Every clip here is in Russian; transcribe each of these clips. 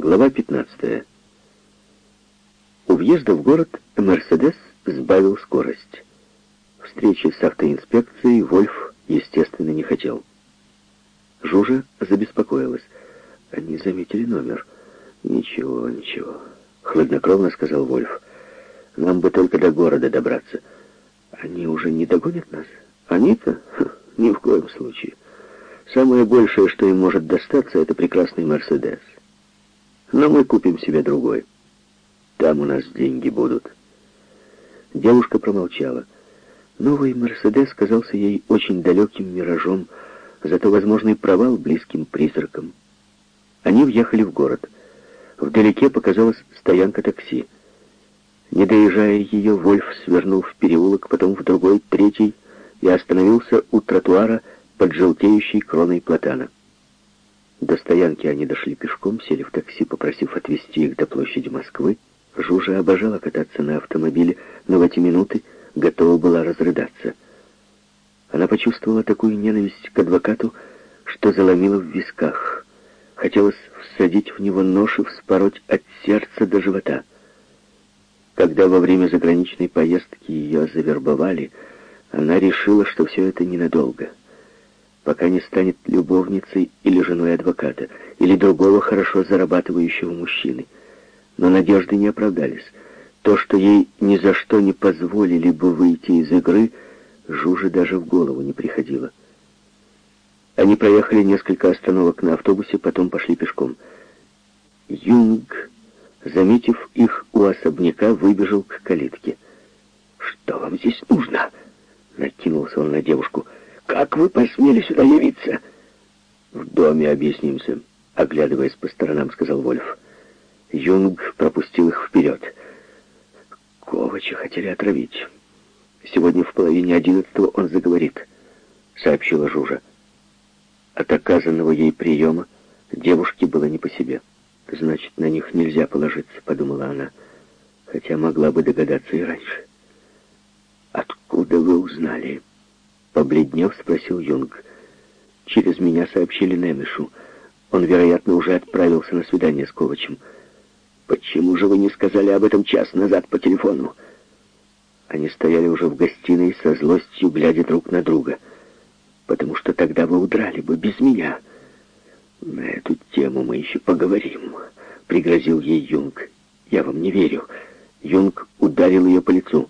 Глава 15. У въезда в город «Мерседес» сбавил скорость. Встречи с автоинспекцией Вольф, естественно, не хотел. Жужа забеспокоилась. Они заметили номер. «Ничего, ничего», — хладнокровно сказал Вольф. «Нам бы только до города добраться. Они уже не догонят нас? Они-то? Ни в коем случае. Самое большее, что им может достаться, это прекрасный Мерседес. Но мы купим себе другой. Там у нас деньги будут». Девушка промолчала. Новый Мерседес казался ей очень далеким миражом, зато возможный провал близким призраком. Они въехали в город. Вдалеке показалась стоянка такси. Не доезжая ее, Вольф свернул в переулок, потом в другой, третий, и остановился у тротуара под желтеющей кроной платана. До стоянки они дошли пешком, сели в такси, попросив отвезти их до площади Москвы. Жужа обожала кататься на автомобиле, но в эти минуты готова была разрыдаться. Она почувствовала такую ненависть к адвокату, что заломила в висках. Хотелось всадить в него нож и вспороть от сердца до живота. Когда во время заграничной поездки ее завербовали, она решила, что все это ненадолго. Пока не станет любовницей или женой адвоката, или другого хорошо зарабатывающего мужчины. Но надежды не оправдались. То, что ей ни за что не позволили бы выйти из игры, Жуже даже в голову не приходило. Они проехали несколько остановок на автобусе, потом пошли пешком. Юнг, заметив их у особняка, выбежал к калитке. «Что вам здесь нужно?» Накинулся он на девушку. «Как вы посмели сюда явиться?» «В доме объяснимся», — оглядываясь по сторонам, сказал Вольф. Юнг пропустил их вперед. Ковача хотели отравить. Сегодня в половине одиннадцатого он заговорит, сообщила Жужа. От оказанного ей приема девушке было не по себе. Значит, на них нельзя положиться, подумала она, хотя могла бы догадаться и раньше. «Откуда вы узнали?» Побледнев, спросил Юнг. «Через меня сообщили Немишу. Он, вероятно, уже отправился на свидание с Ковачем». «Почему же вы не сказали об этом час назад по телефону?» Они стояли уже в гостиной со злостью, глядя друг на друга. «Потому что тогда вы удрали бы без меня». «На эту тему мы еще поговорим», — пригрозил ей Юнг. «Я вам не верю». Юнг ударил ее по лицу.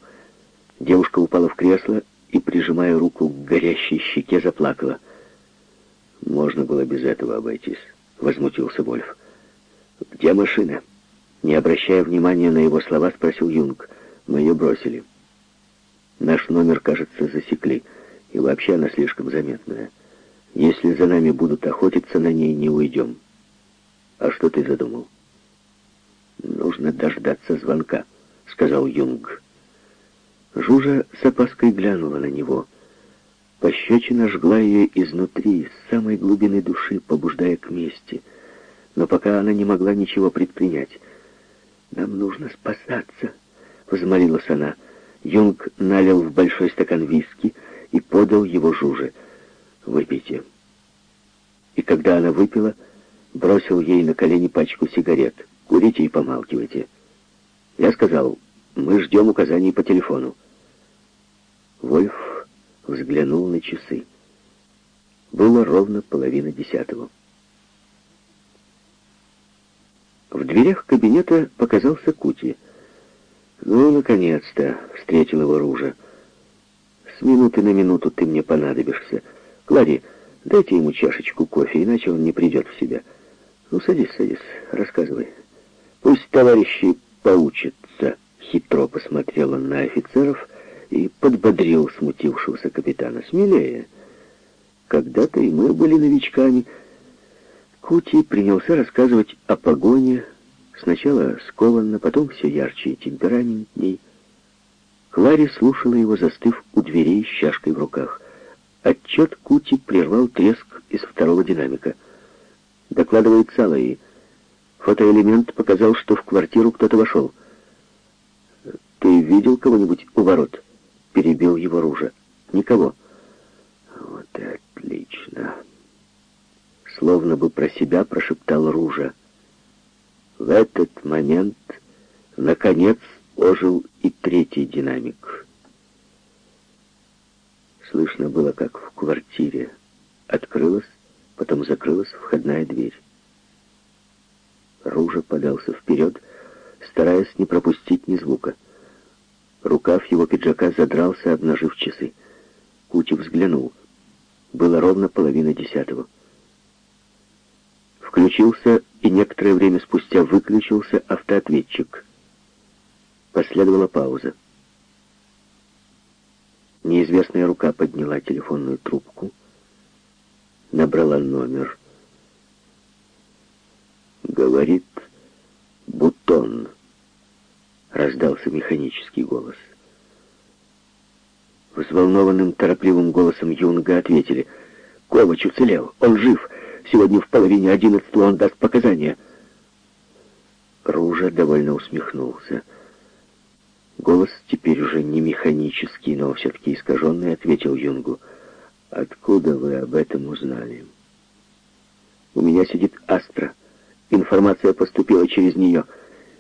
Девушка упала в кресло и, прижимая руку к горящей щеке, заплакала. «Можно было без этого обойтись», — возмутился Вольф. «Где машина?» Не обращая внимания на его слова, спросил Юнг. «Мы ее бросили. Наш номер, кажется, засекли, и вообще она слишком заметная. Если за нами будут охотиться, на ней не уйдем. А что ты задумал?» «Нужно дождаться звонка», — сказал Юнг. Жужа с опаской глянула на него. Пощечина жгла ее изнутри, с самой глубины души, побуждая к мести. Но пока она не могла ничего предпринять. «Нам нужно спасаться», — взмолилась она. Юнг налил в большой стакан виски и подал его Жуже. «Выпейте». И когда она выпила, бросил ей на колени пачку сигарет. «Курите и помалкивайте». Я сказал, «Мы ждем указаний по телефону». Вольф взглянул на часы. Было ровно половина десятого. В дверях кабинета показался Кути. «Ну, наконец-то!» — встретил его Ружа. «С минуты на минуту ты мне понадобишься. Клари, дайте ему чашечку кофе, иначе он не придет в себя. Ну, садись, садись, рассказывай. Пусть товарищи поучатся». Хитро посмотрел он на офицеров и подбодрил смутившегося капитана. «Смелее. Когда-то и мы были новичками». Кути принялся рассказывать о погоне, сначала скованно, потом все ярче и темпераментней. Клари слушала его, застыв у дверей с чашкой в руках. Отчет Кути прервал треск из второго динамика. Докладывает Салаи. Фотоэлемент показал, что в квартиру кто-то вошел. «Ты видел кого-нибудь у ворот?» Перебил его Ружа. «Никого». «Вот и отлично» словно бы про себя прошептал Ружа. В этот момент, наконец, ожил и третий динамик. Слышно было, как в квартире открылась, потом закрылась входная дверь. Ружа подался вперед, стараясь не пропустить ни звука. Рукав его пиджака задрался, обнажив часы. Кути взглянул. Было ровно половина десятого. Включился и некоторое время спустя выключился автоответчик. Последовала пауза. Неизвестная рука подняла телефонную трубку, набрала номер. Говорит Бутон. Раздался механический голос. Взволнованным, торопливым голосом Юнга ответили. «Ковач уцелел, он жив. Сегодня в половине одиннадцатого он даст показания». Ружа довольно усмехнулся. Голос теперь уже не механический, но все-таки искаженный, ответил Юнгу. «Откуда вы об этом узнали?» «У меня сидит Астра. Информация поступила через нее.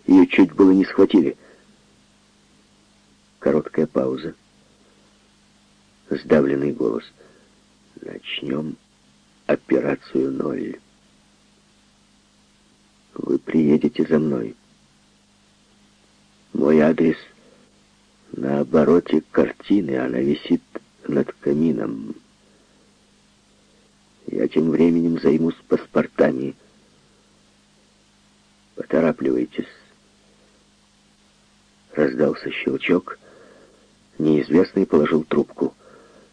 Ее чуть было не схватили». Короткая пауза. Сдавленный голос. «Начнем операцию ноль. Вы приедете за мной. Мой адрес — на обороте картины она висит над камином. Я тем временем займусь паспортами. Поторапливайтесь. Раздался щелчок. Неизвестный положил трубку.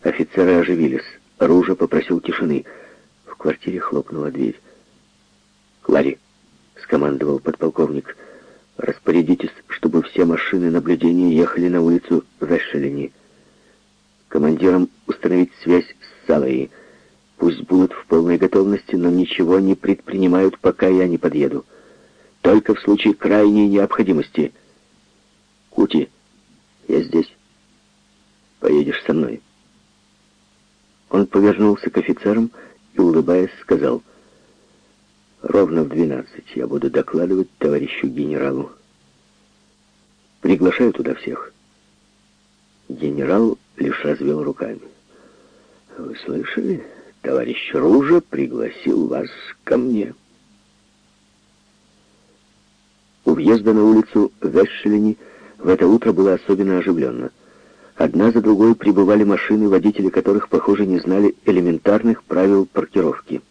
Офицеры оживились. Ружа попросил тишины. В квартире хлопнула дверь. «Клари!» — скомандовал подполковник — Распорядитесь, чтобы все машины наблюдения ехали на улицу Вешелени. Командирам установить связь с Салой. Пусть будут в полной готовности, но ничего не предпринимают, пока я не подъеду. Только в случае крайней необходимости. Кути, я здесь. Поедешь со мной. Он повернулся к офицерам и, улыбаясь, сказал — Ровно в двенадцать я буду докладывать товарищу генералу. Приглашаю туда всех. Генерал лишь развел руками. Вы слышали? Товарищ Ружа пригласил вас ко мне. У въезда на улицу Вешелени в это утро было особенно оживленно. Одна за другой прибывали машины, водители которых, похоже, не знали элементарных правил паркировки.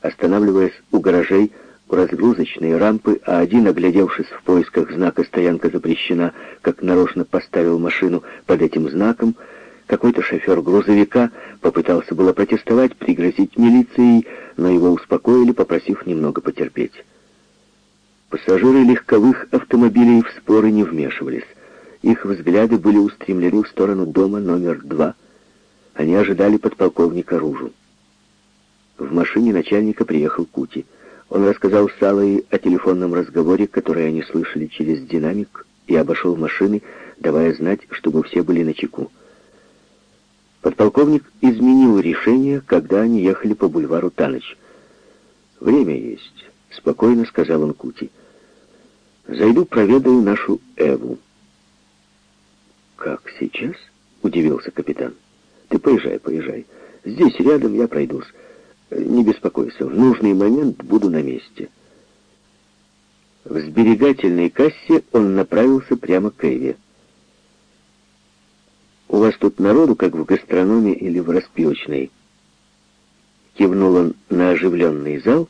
Останавливаясь у гаражей, у разгрузочной рампы, а один, оглядевшись в поисках знака «Стоянка запрещена», как нарочно поставил машину под этим знаком, какой-то шофер грузовика попытался было протестовать, пригрозить милицией, но его успокоили, попросив немного потерпеть. Пассажиры легковых автомобилей в споры не вмешивались. Их взгляды были устремлены в сторону дома номер два. Они ожидали подполковника Ружу. В машине начальника приехал Кути. Он рассказал Салой о телефонном разговоре, который они слышали через динамик, и обошел машины, давая знать, чтобы все были на чеку. Подполковник изменил решение, когда они ехали по бульвару Таныч. «Время есть», — спокойно сказал он Кути. «Зайду, проведаю нашу Эву». «Как сейчас?» — удивился капитан. «Ты поезжай, поезжай. Здесь рядом я пройдусь. Не беспокойся, в нужный момент буду на месте. В сберегательной кассе он направился прямо к Эве. «У вас тут народу, как в гастрономе или в распивочной?» Кивнул он на оживленный зал,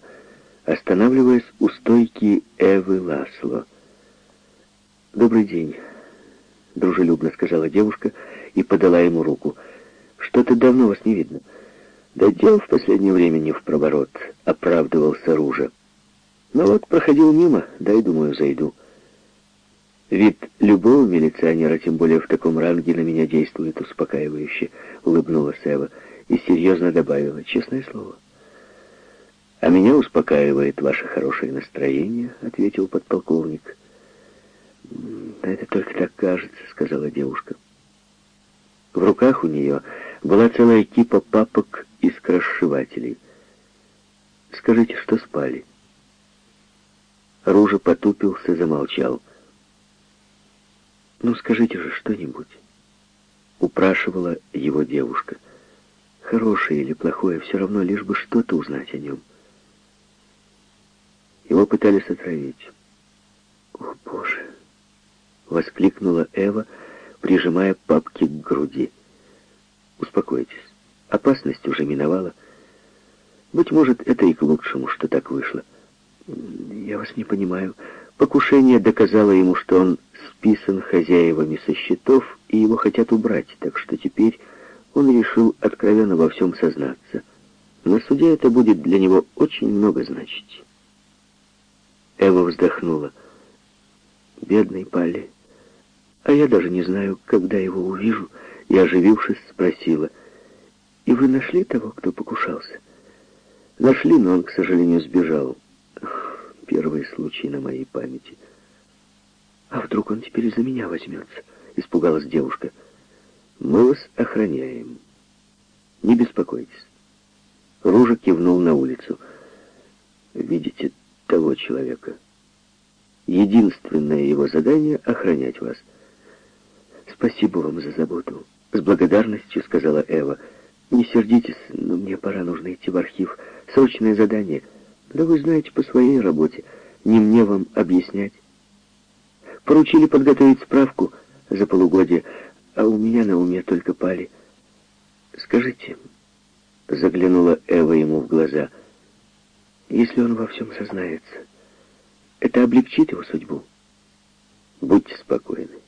останавливаясь у стойки Эвы Ласло. «Добрый день», — дружелюбно сказала девушка и подала ему руку. «Что-то давно вас не видно». Да дел в последнее время не в проворот, оправдывался Ружа. Но вот проходил мимо, дай, думаю, зайду. Вид любого милиционера, тем более в таком ранге, на меня действует успокаивающе, улыбнулась Эва и серьезно добавила, честное слово. «А меня успокаивает ваше хорошее настроение», — ответил подполковник. «Это только так кажется», — сказала девушка. В руках у нее была целая кипа папок из крашевателей. Скажите, что спали? Ружа потупился, замолчал. «Ну, скажите же что-нибудь», — упрашивала его девушка. «Хорошее или плохое, все равно, лишь бы что-то узнать о нем». Его пытались отравить. «О, Боже!» — воскликнула Эва, прижимая папки к груди. «Успокойтесь. Опасность уже миновала. Быть может, это и к лучшему, что так вышло. Я вас не понимаю. Покушение доказало ему, что он списан хозяевами со счетов, и его хотят убрать, так что теперь он решил откровенно во всем сознаться. На суде это будет для него очень много значить. Эва вздохнула. «Бедный Палли. А я даже не знаю, когда его увижу». И, оживившись, спросила. «И вы нашли того, кто покушался?» «Нашли, но он, к сожалению, сбежал. Первый случай на моей памяти». «А вдруг он теперь за меня возьмется?» — испугалась девушка. «Мы вас охраняем. Не беспокойтесь». Ружа кивнул на улицу. «Видите, того человека. Единственное его задание — охранять вас. «Спасибо вам за заботу», — с благодарностью сказала Эва. «Не сердитесь, но мне пора, нужно идти в архив. Срочное задание. Да вы знаете по своей работе. Не мне вам объяснять. Поручили подготовить справку за полугодие, а у меня на уме только пали. Скажите...» Заглянула Эва ему в глаза — если он во всем сознается, это облегчит его судьбу. Будьте спокойны,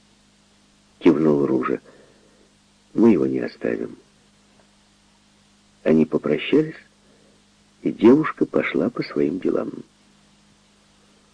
кивнул Ружа. Мы его не оставим. Они попрощались, и девушка пошла по своим делам.